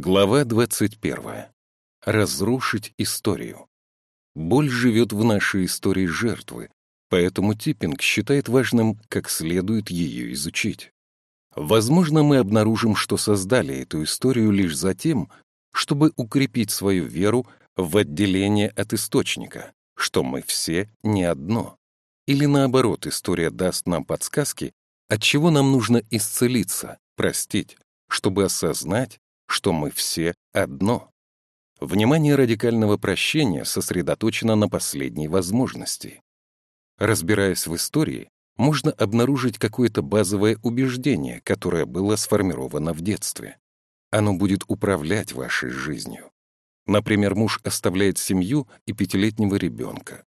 Глава 21. Разрушить историю. Боль живет в нашей истории жертвы, поэтому Типпинг считает важным как следует ее изучить. Возможно, мы обнаружим, что создали эту историю лишь за тем, чтобы укрепить свою веру в отделение от источника, что мы все не одно. Или наоборот, история даст нам подсказки, от чего нам нужно исцелиться, простить, чтобы осознать, что мы все одно. Внимание радикального прощения сосредоточено на последней возможности. Разбираясь в истории, можно обнаружить какое-то базовое убеждение, которое было сформировано в детстве. Оно будет управлять вашей жизнью. Например, муж оставляет семью и пятилетнего ребенка.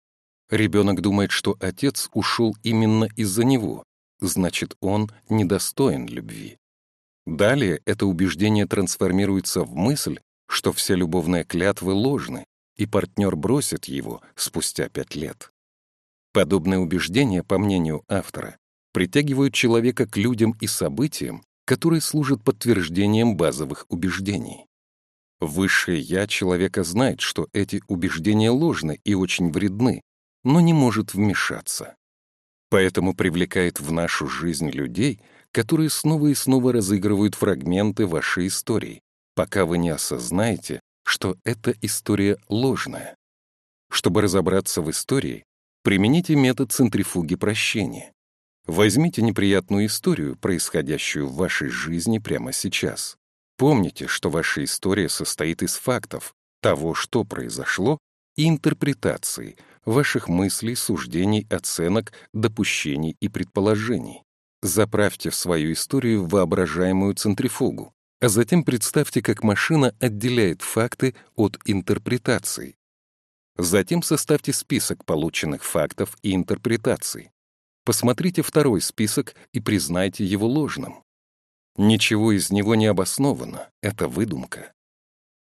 Ребенок думает, что отец ушел именно из-за него, значит, он недостоин любви. Далее это убеждение трансформируется в мысль, что все любовные клятвы ложны, и партнер бросит его спустя пять лет. Подобные убеждения, по мнению автора, притягивают человека к людям и событиям, которые служат подтверждением базовых убеждений. Высшее «я» человека знает, что эти убеждения ложны и очень вредны, но не может вмешаться. Поэтому привлекает в нашу жизнь людей, которые снова и снова разыгрывают фрагменты вашей истории, пока вы не осознаете, что эта история ложная. Чтобы разобраться в истории, примените метод центрифуги прощения. Возьмите неприятную историю, происходящую в вашей жизни прямо сейчас. Помните, что ваша история состоит из фактов, того, что произошло, и интерпретации, ваших мыслей, суждений, оценок, допущений и предположений. Заправьте в свою историю воображаемую центрифугу, а затем представьте, как машина отделяет факты от интерпретаций. Затем составьте список полученных фактов и интерпретаций. Посмотрите второй список и признайте его ложным. Ничего из него не обосновано, это выдумка.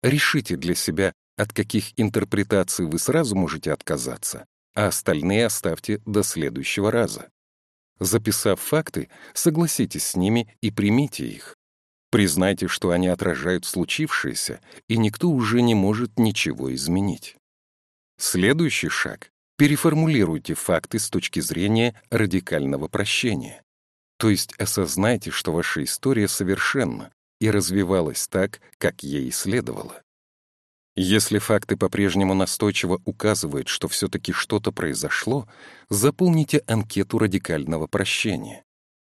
Решите для себя, от каких интерпретаций вы сразу можете отказаться, а остальные оставьте до следующего раза. Записав факты, согласитесь с ними и примите их. Признайте, что они отражают случившееся, и никто уже не может ничего изменить. Следующий шаг — переформулируйте факты с точки зрения радикального прощения. То есть осознайте, что ваша история совершенна и развивалась так, как ей следовало. Если факты по-прежнему настойчиво указывают, что все-таки что-то произошло, заполните анкету радикального прощения.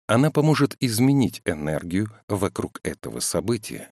Она поможет изменить энергию вокруг этого события.